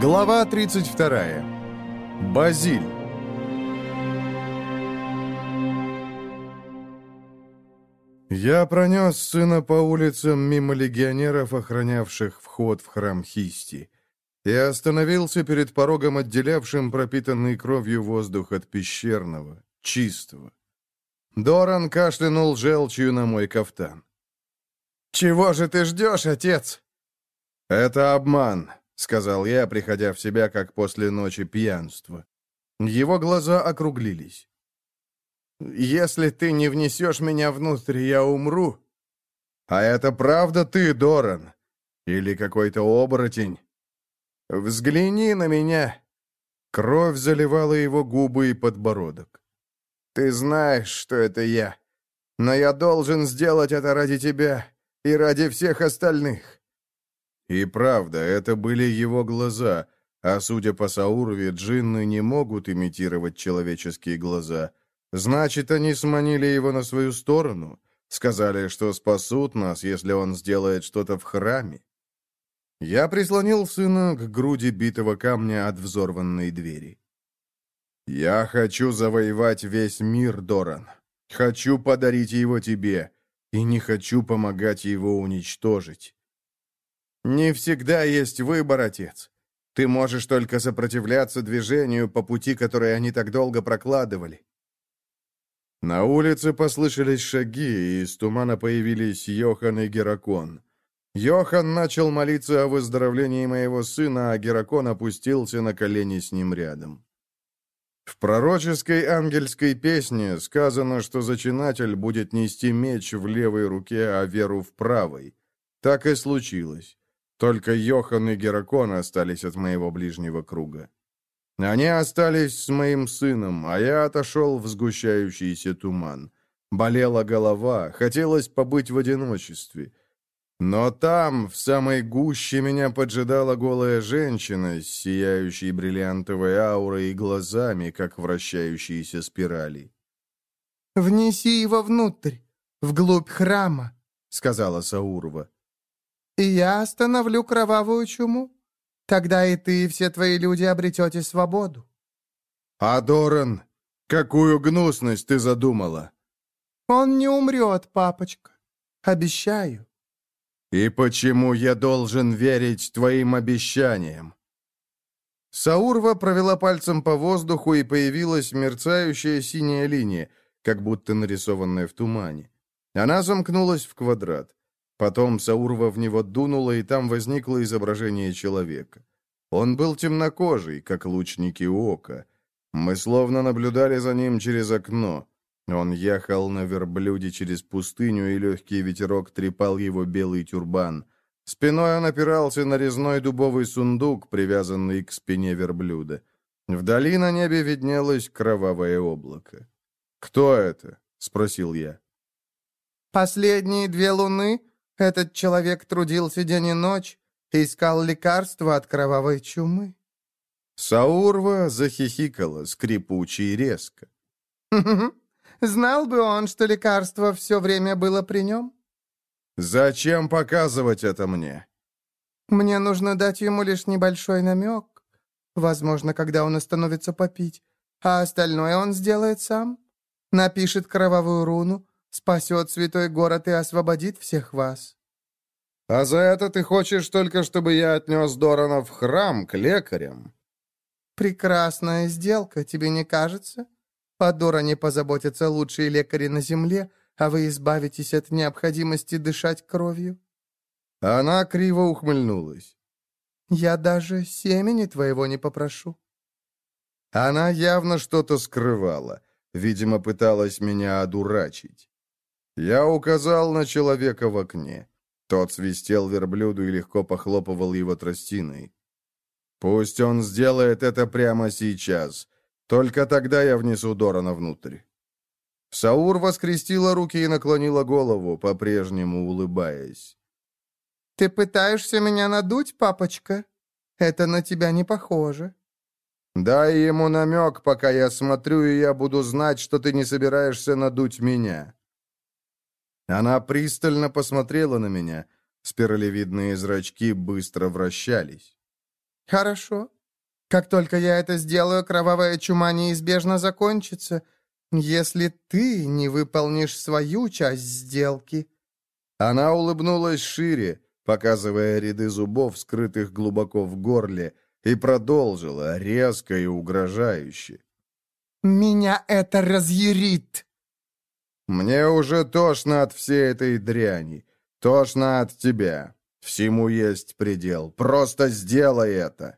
Глава 32. Базиль. Я пронес сына по улицам мимо легионеров, охранявших вход в храм Хисти, и остановился перед порогом, отделявшим пропитанный кровью воздух от пещерного, чистого. Доран кашлянул желчью на мой кафтан. «Чего же ты ждешь, отец?» «Это обман», — сказал я, приходя в себя, как после ночи пьянства. Его глаза округлились. «Если ты не внесешь меня внутрь, я умру». «А это правда ты, Доран? Или какой-то оборотень?» «Взгляни на меня!» Кровь заливала его губы и подбородок. «Ты знаешь, что это я, но я должен сделать это ради тебя и ради всех остальных». И правда, это были его глаза, а судя по Саурве, джинны не могут имитировать человеческие глаза. Значит, они сманили его на свою сторону, сказали, что спасут нас, если он сделает что-то в храме. Я прислонил сына к груди битого камня от взорванной двери. «Я хочу завоевать весь мир, Доран. Хочу подарить его тебе, и не хочу помогать его уничтожить». «Не всегда есть выбор, отец. Ты можешь только сопротивляться движению по пути, который они так долго прокладывали». На улице послышались шаги, и из тумана появились Йохан и Геракон. Йохан начал молиться о выздоровлении моего сына, а Геракон опустился на колени с ним рядом. В пророческой ангельской песне сказано, что зачинатель будет нести меч в левой руке, а веру в правой. Так и случилось. Только Йохан и Геракон остались от моего ближнего круга. Они остались с моим сыном, а я отошел в сгущающийся туман. Болела голова, хотелось побыть в одиночестве. Но там, в самой гуще, меня поджидала голая женщина с сияющей бриллиантовой аурой и глазами, как вращающиеся спирали. «Внеси его внутрь, вглубь храма», — сказала Саурова. «И я остановлю кровавую чуму. Тогда и ты, и все твои люди обретете свободу». «Адоран, какую гнусность ты задумала?» «Он не умрет, папочка. Обещаю». «И почему я должен верить твоим обещаниям?» Саурва провела пальцем по воздуху, и появилась мерцающая синяя линия, как будто нарисованная в тумане. Она замкнулась в квадрат. Потом Саурва в него дунула, и там возникло изображение человека. Он был темнокожий, как лучники ока. Мы словно наблюдали за ним через окно. Он ехал на верблюде через пустыню, и легкий ветерок трепал его белый тюрбан. Спиной он опирался на резной дубовый сундук, привязанный к спине верблюда. Вдали на небе виднелось кровавое облако. «Кто это?» — спросил я. «Последние две луны этот человек трудился день и ночь, искал лекарства от кровавой чумы». Саурва захихикала скрипуче и резко. Знал бы он, что лекарство все время было при нем? Зачем показывать это мне? Мне нужно дать ему лишь небольшой намек. Возможно, когда он остановится попить. А остальное он сделает сам. Напишет кровавую руну, спасет святой город и освободит всех вас. А за это ты хочешь только, чтобы я отнес Дорана в храм к лекарям? Прекрасная сделка, тебе не кажется? О Доране позаботятся лучшие лекари на земле, а вы избавитесь от необходимости дышать кровью». Она криво ухмыльнулась. «Я даже семени твоего не попрошу». Она явно что-то скрывала, видимо, пыталась меня одурачить. Я указал на человека в окне. Тот свистел верблюду и легко похлопывал его тростиной. «Пусть он сделает это прямо сейчас. Только тогда я внесу Дорана внутрь». Саур воскрестила руки и наклонила голову, по-прежнему улыбаясь. «Ты пытаешься меня надуть, папочка? Это на тебя не похоже». «Дай ему намек, пока я смотрю, и я буду знать, что ты не собираешься надуть меня». Она пристально посмотрела на меня. Спиралевидные зрачки быстро вращались. «Хорошо. Как только я это сделаю, кровавая чума неизбежно закончится, если ты не выполнишь свою часть сделки». Она улыбнулась шире, показывая ряды зубов, скрытых глубоко в горле, и продолжила, резко и угрожающе. «Меня это разъярит!» «Мне уже тошно от всей этой дряни. Тошно от тебя. Всему есть предел. Просто сделай это!»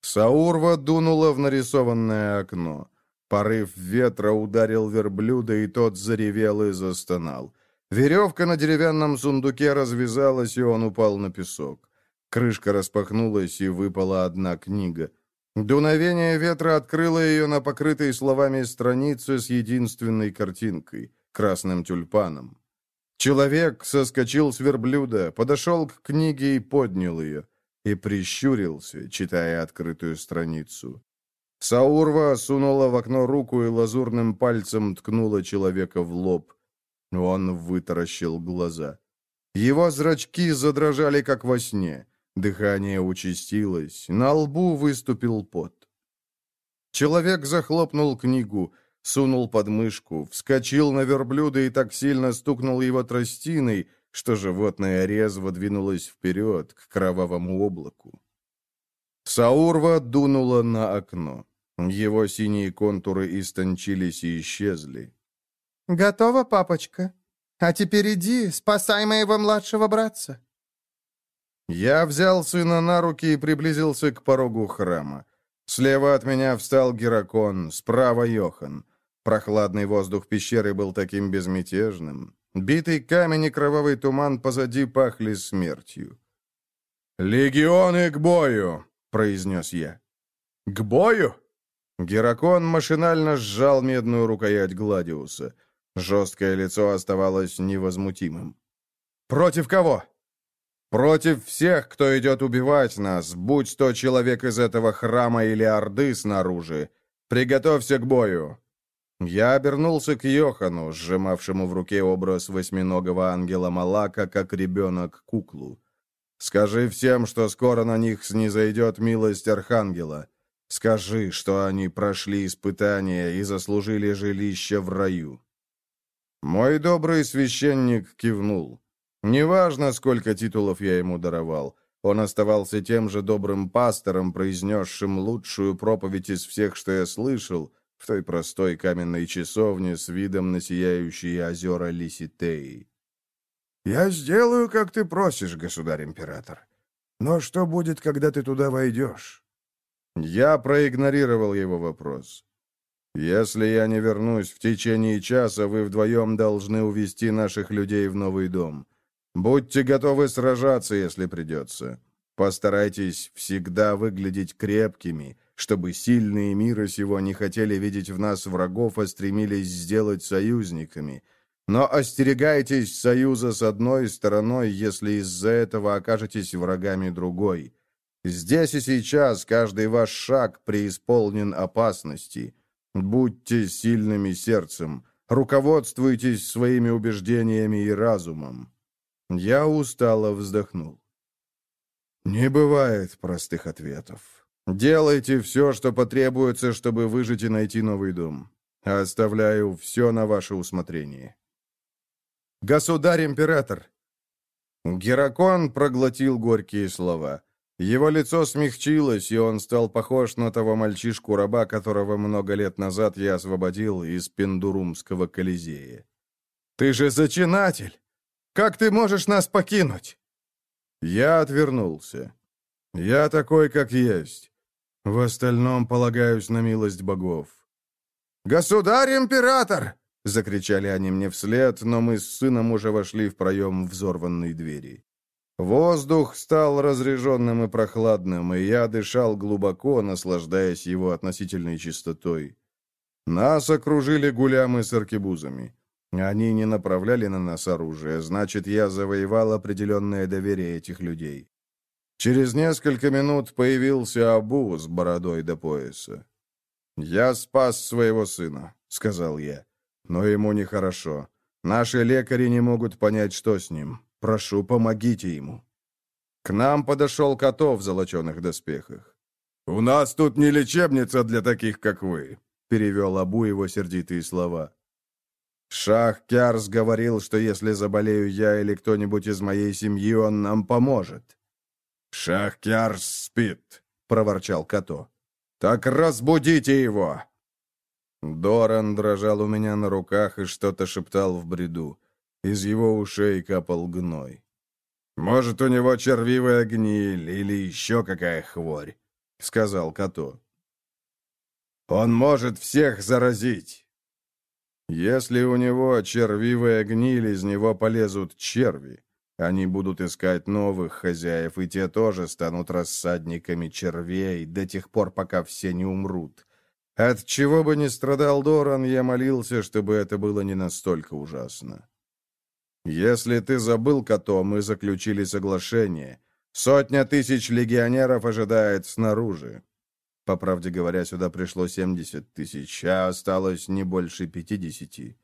Саурва дунула в нарисованное окно. Порыв ветра ударил верблюда, и тот заревел и застонал. Веревка на деревянном сундуке развязалась, и он упал на песок. Крышка распахнулась, и выпала одна книга. Дуновение ветра открыло ее на покрытой словами странице с единственной картинкой — красным тюльпаном. Человек соскочил с верблюда, подошел к книге и поднял ее, и прищурился, читая открытую страницу. Саурва сунула в окно руку и лазурным пальцем ткнула человека в лоб. Он вытаращил глаза. Его зрачки задрожали, как во сне. Дыхание участилось, на лбу выступил пот. Человек захлопнул книгу, сунул под мышку, вскочил на верблюда и так сильно стукнул его тростиной, что животное резво двинулось вперед, к кровавому облаку. Саурва дунула на окно. Его синие контуры истончились и исчезли. «Готово, папочка? А теперь иди, спасай моего младшего братца». Я взял сына на руки и приблизился к порогу храма. Слева от меня встал Геракон, справа Йохан. Прохладный воздух пещеры был таким безмятежным. Битый камень и кровавый туман позади пахли смертью. «Легионы к бою!» — произнес я. «К бою?» Геракон машинально сжал медную рукоять Гладиуса. Жесткое лицо оставалось невозмутимым. «Против кого?» «Против всех, кто идет убивать нас, будь то человек из этого храма или орды снаружи. Приготовься к бою!» Я обернулся к Йохану, сжимавшему в руке образ восьминогого ангела Малака, как ребенок куклу. «Скажи всем, что скоро на них снизойдет милость Архангела. Скажи, что они прошли испытания и заслужили жилище в раю». Мой добрый священник кивнул. Неважно, сколько титулов я ему даровал, он оставался тем же добрым пастором, произнесшим лучшую проповедь из всех, что я слышал, в той простой каменной часовне с видом на сияющие озера Лиситеи. «Я сделаю, как ты просишь, государь-император. Но что будет, когда ты туда войдешь?» Я проигнорировал его вопрос. «Если я не вернусь в течение часа, вы вдвоем должны увести наших людей в новый дом. Будьте готовы сражаться, если придется. Постарайтесь всегда выглядеть крепкими, чтобы сильные мира сего не хотели видеть в нас врагов, а стремились сделать союзниками. Но остерегайтесь союза с одной стороной, если из-за этого окажетесь врагами другой. Здесь и сейчас каждый ваш шаг преисполнен опасности». Будьте сильными сердцем, руководствуйтесь своими убеждениями и разумом. Я устало вздохнул. Не бывает простых ответов. Делайте все, что потребуется, чтобы выжить и найти новый дом. Оставляю все на ваше усмотрение. Государь-император! Геракон проглотил горькие слова. Его лицо смягчилось, и он стал похож на того мальчишку-раба, которого много лет назад я освободил из Пендурумского Колизея. «Ты же зачинатель! Как ты можешь нас покинуть?» Я отвернулся. «Я такой, как есть. В остальном полагаюсь на милость богов». «Государь-император!» — закричали они мне вслед, но мы с сыном уже вошли в проем взорванной двери. Воздух стал разреженным и прохладным, и я дышал глубоко, наслаждаясь его относительной чистотой. Нас окружили гулямы с аркебузами. Они не направляли на нас оружие, значит, я завоевал определенное доверие этих людей. Через несколько минут появился Абу с бородой до пояса. «Я спас своего сына», — сказал я. «Но ему нехорошо. Наши лекари не могут понять, что с ним. Прошу, помогите ему». К нам подошел Като в золоченых доспехах. «У нас тут не лечебница для таких, как вы», — перевел Абу его сердитые слова. Шах Кярс говорил, что если заболею я или кто-нибудь из моей семьи, он нам поможет. «Шах Кярс спит», — проворчал Като. «Так разбудите его!» Доран дрожал у меня на руках и что-то шептал в бреду. Из его ушей капал гной. «Может, у него червивая гниль или еще какая хворь», — сказал Като. «Он может всех заразить». «Если у него червивая гниль, из него полезут черви. Они будут искать новых хозяев, и те тоже станут рассадниками червей до тех пор, пока все не умрут. От чего бы ни страдал Доран, я молился, чтобы это было не настолько ужасно. Если ты забыл, Като, мы заключили соглашение. Сотня тысяч легионеров ожидает снаружи. По правде говоря, сюда пришло 70 тысяч, а осталось не больше 50.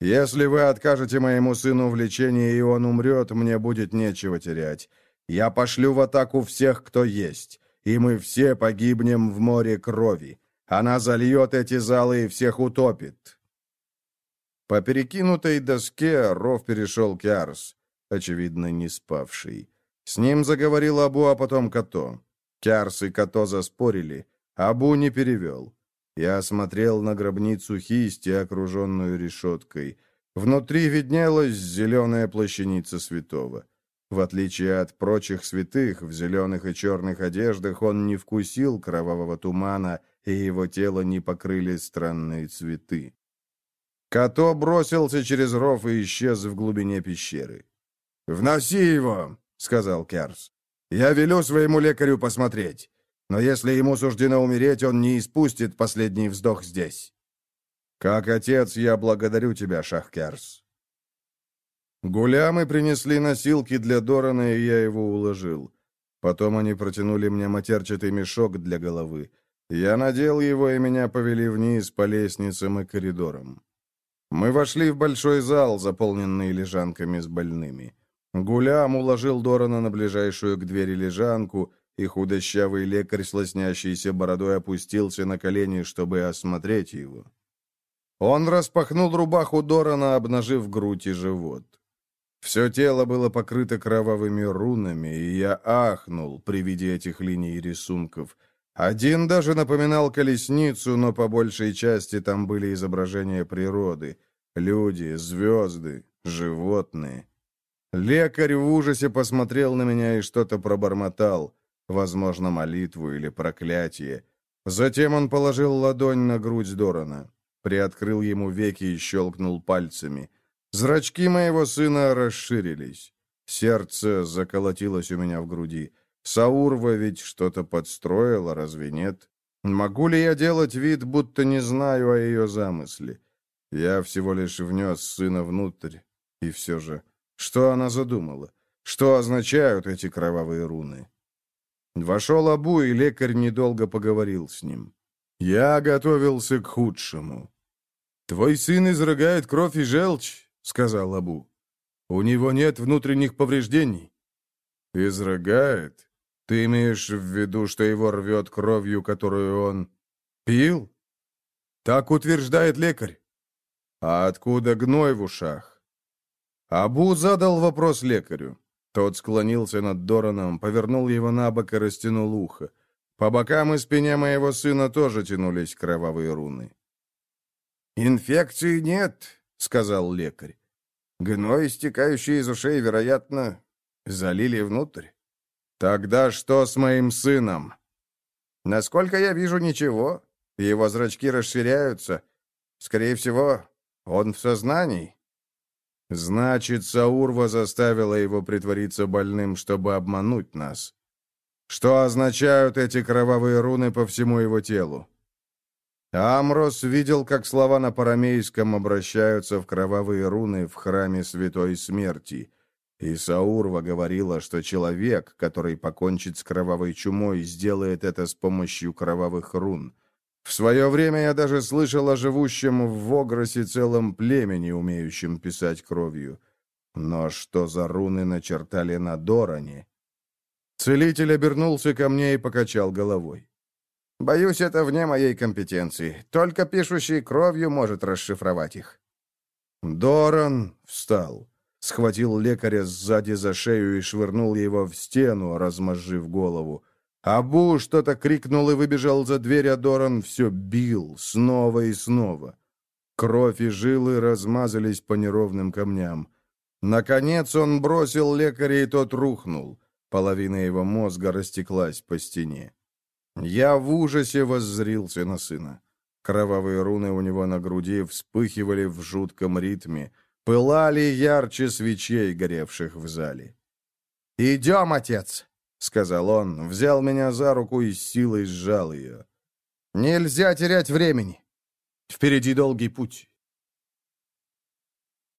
Если вы откажете моему сыну в лечении, и он умрет, мне будет нечего терять. Я пошлю в атаку всех, кто есть, и мы все погибнем в море крови. Она зальет эти залы и всех утопит». По перекинутой доске ров перешел Кярс, очевидно, не спавший. С ним заговорил Абу, а потом Като. Кярс и Като заспорили. Абу не перевел. Я осмотрел на гробницу хисти, окруженную решеткой. Внутри виднелась зеленая плащаница святого. В отличие от прочих святых, в зеленых и черных одеждах он не вкусил кровавого тумана и его тело не покрыли странные цветы. Като бросился через ров и исчез в глубине пещеры. «Вноси его!» — сказал Керс. «Я велю своему лекарю посмотреть. Но если ему суждено умереть, он не испустит последний вздох здесь. Как отец, я благодарю тебя, Шахкерс». Гулямы принесли носилки для Дорана, и я его уложил. Потом они протянули мне матерчатый мешок для головы. Я надел его, и меня повели вниз по лестницам и коридорам. Мы вошли в большой зал, заполненный лежанками с больными. Гулям уложил Дорана на ближайшую к двери лежанку, и худощавый лекарь с лоснящейся бородой опустился на колени, чтобы осмотреть его. Он распахнул рубаху Дорана, обнажив грудь и живот. Все тело было покрыто кровавыми рунами, и я ахнул при виде этих линий и рисунков. Один даже напоминал колесницу, но по большей части там были изображения природы. Люди, звезды, животные. Лекарь в ужасе посмотрел на меня и что-то пробормотал, возможно, молитву или проклятие. Затем он положил ладонь на грудь Дорана, приоткрыл ему веки и щелкнул пальцами. Зрачки моего сына расширились. Сердце заколотилось у меня в груди. Саурва ведь что-то подстроила, разве нет? Могу ли я делать вид, будто не знаю о ее замысле? Я всего лишь внес сына внутрь. И все же, что она задумала? Что означают эти кровавые руны? Вошел Абу, и лекарь недолго поговорил с ним. Я готовился к худшему. «Твой сын изрыгает кровь и желчь», — сказал Абу. «У него нет внутренних повреждений». «Изрыгает? Ты имеешь в виду, что его рвет кровью, которую он пил? Так утверждает лекарь. А откуда гной в ушах? Абу задал вопрос лекарю. Тот склонился над Дораном, повернул его на бок и растянул ухо. По бокам и спине моего сына тоже тянулись кровавые руны. «Инфекции нет», — сказал лекарь. «Гной, истекающий из ушей, вероятно, залили внутрь. «Тогда что с моим сыном?» «Насколько я вижу, ничего. Его зрачки расширяются. Скорее всего, он в сознании». «Значит, Саурва заставила его притвориться больным, чтобы обмануть нас. Что означают эти кровавые руны по всему его телу?» Амрос видел, как слова на парамейском обращаются в кровавые руны в храме Святой Смерти. И Саурва говорила, что человек, который покончит с кровавой чумой, сделает это с помощью кровавых рун. В свое время я даже слышал о живущем в Вогросе целом племени, умеющем писать кровью. Но что за руны начертали на Доране? Целитель обернулся ко мне и покачал головой. «Боюсь, это вне моей компетенции. Только пишущий кровью может расшифровать их». Доран встал, схватил лекаря сзади за шею и швырнул его в стену, размозжив голову. Абу что-то крикнул и выбежал за дверь, а Доран все бил снова и снова. Кровь и жилы размазались по неровным камням. Наконец он бросил лекаря, и тот рухнул. Половина его мозга растеклась по стене. Я в ужасе воззрился на сына. Кровавые руны у него на груди вспыхивали в жутком ритме, пылали ярче свечей, горевших в зале. «Идем, отец!» — сказал он, взял меня за руку и силой сжал ее. «Нельзя терять времени. Впереди долгий путь.